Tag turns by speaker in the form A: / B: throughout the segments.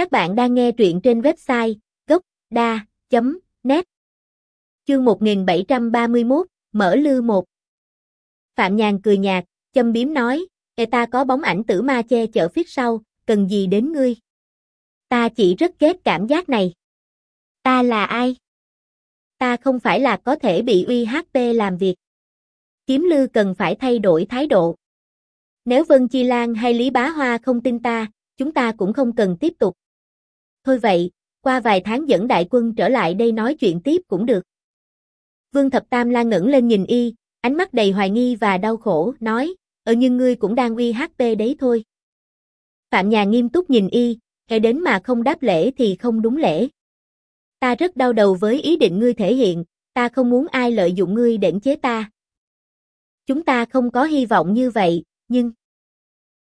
A: Các bạn đang nghe truyện trên website gốc.da.net Chương 1731, Mở lư 1 Phạm Nhàn cười nhạt, châm biếm nói, Ê ta có bóng ảnh tử ma che chở phía sau, cần gì đến ngươi? Ta chỉ rất ghét cảm giác này. Ta là ai? Ta không phải là có thể bị uy HP làm việc. Kiếm lư cần phải thay đổi thái độ. Nếu Vân Chi Lan hay Lý Bá Hoa không tin ta, chúng ta cũng không cần tiếp tục. Thôi vậy, qua vài tháng dẫn đại quân trở lại đây nói chuyện tiếp cũng được. Vương Thập Tam la ngẩng lên nhìn y, ánh mắt đầy hoài nghi và đau khổ, nói, ờ nhưng ngươi cũng đang uy HP đấy thôi. Phạm nhà nghiêm túc nhìn y, kể đến mà không đáp lễ thì không đúng lễ. Ta rất đau đầu với ý định ngươi thể hiện, ta không muốn ai lợi dụng ngươi để chế ta. Chúng ta không có hy vọng như vậy, nhưng...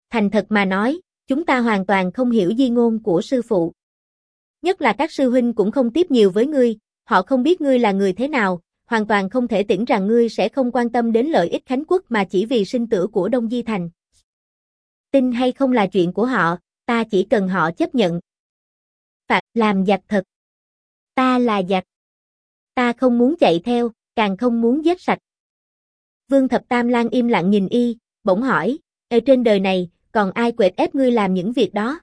A: Thành thật mà nói, chúng ta hoàn toàn không hiểu di ngôn của sư phụ. Nhất là các sư huynh cũng không tiếp nhiều với ngươi, họ không biết ngươi là người thế nào, hoàn toàn không thể tưởng rằng ngươi sẽ không quan tâm đến lợi ích Khánh Quốc mà chỉ vì sinh tử của Đông Di Thành. Tin hay không là chuyện của họ, ta chỉ cần họ chấp nhận. Phạt làm giặc thật. Ta là giặc. Ta không muốn chạy theo, càng không muốn giết sạch. Vương Thập Tam Lan im lặng nhìn y, bỗng hỏi, ở trên đời này, còn ai quệt ép ngươi làm những việc đó?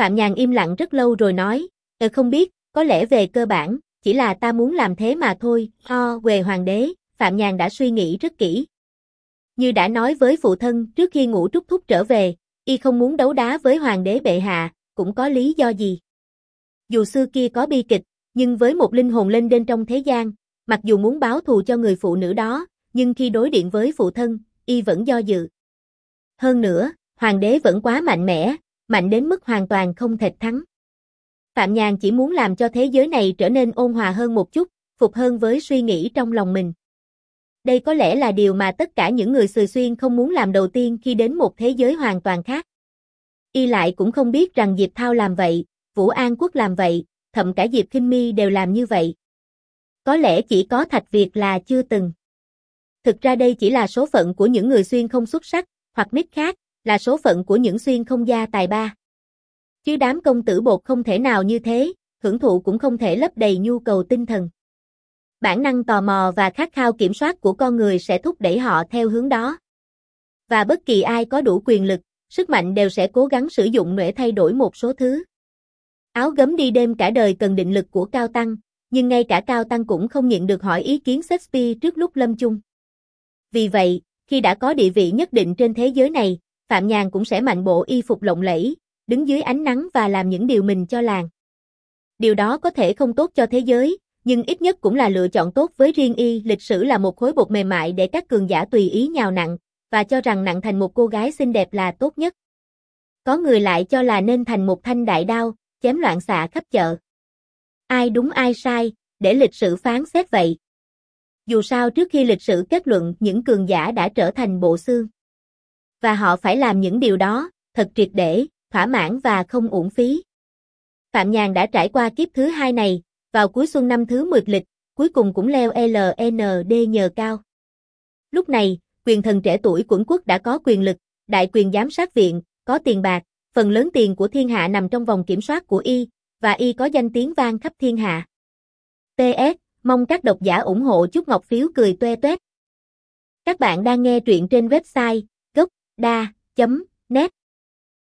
A: Phạm Nhàn im lặng rất lâu rồi nói, ờ không biết, có lẽ về cơ bản, chỉ là ta muốn làm thế mà thôi, ho, về hoàng đế, Phạm Nhàn đã suy nghĩ rất kỹ. Như đã nói với phụ thân trước khi ngủ trúc thúc trở về, y không muốn đấu đá với hoàng đế bệ hạ, cũng có lý do gì. Dù xưa kia có bi kịch, nhưng với một linh hồn lên đên trong thế gian, mặc dù muốn báo thù cho người phụ nữ đó, nhưng khi đối điện với phụ thân, y vẫn do dự. Hơn nữa, hoàng đế vẫn quá mạnh mẽ, mạnh đến mức hoàn toàn không thể thắng. Phạm Nhàn chỉ muốn làm cho thế giới này trở nên ôn hòa hơn một chút, phục hơn với suy nghĩ trong lòng mình. Đây có lẽ là điều mà tất cả những người Sừ Xuyên không muốn làm đầu tiên khi đến một thế giới hoàn toàn khác. Y lại cũng không biết rằng Diệp Thao làm vậy, Vũ An Quốc làm vậy, thậm cả Diệp Kinh Mi đều làm như vậy. Có lẽ chỉ có Thạch Việt là chưa từng. Thực ra đây chỉ là số phận của những người xuyên không xuất sắc, hoặc nít khác, là số phận của những xuyên không gia tài ba. Chứ đám công tử bột không thể nào như thế, hưởng thụ cũng không thể lấp đầy nhu cầu tinh thần. Bản năng tò mò và khát khao kiểm soát của con người sẽ thúc đẩy họ theo hướng đó. Và bất kỳ ai có đủ quyền lực, sức mạnh đều sẽ cố gắng sử dụng để thay đổi một số thứ. Áo gấm đi đêm cả đời cần định lực của Cao Tăng, nhưng ngay cả Cao Tăng cũng không nhận được hỏi ý kiến Shakespeare trước lúc lâm chung. Vì vậy, khi đã có địa vị nhất định trên thế giới này, Phạm Nhàn cũng sẽ mạnh bộ y phục lộng lẫy, đứng dưới ánh nắng và làm những điều mình cho làng. Điều đó có thể không tốt cho thế giới, nhưng ít nhất cũng là lựa chọn tốt với riêng y. Lịch sử là một khối bột mềm mại để các cường giả tùy ý nhào nặng, và cho rằng nặng thành một cô gái xinh đẹp là tốt nhất. Có người lại cho là nên thành một thanh đại đao, chém loạn xạ khắp chợ. Ai đúng ai sai, để lịch sử phán xét vậy. Dù sao trước khi lịch sử kết luận những cường giả đã trở thành bộ xương. Và họ phải làm những điều đó, thật triệt để, thỏa mãn và không uổng phí. Phạm Nhàn đã trải qua kiếp thứ hai này, vào cuối xuân năm thứ 10 lịch, cuối cùng cũng leo LND nhờ cao. Lúc này, quyền thần trẻ tuổi quận quốc đã có quyền lực, đại quyền giám sát viện, có tiền bạc, phần lớn tiền của thiên hạ nằm trong vòng kiểm soát của y, và y có danh tiếng vang khắp thiên hạ. PS, mong các độc giả ủng hộ chút ngọc phiếu cười toe toét. Các bạn đang nghe truyện trên website đa.net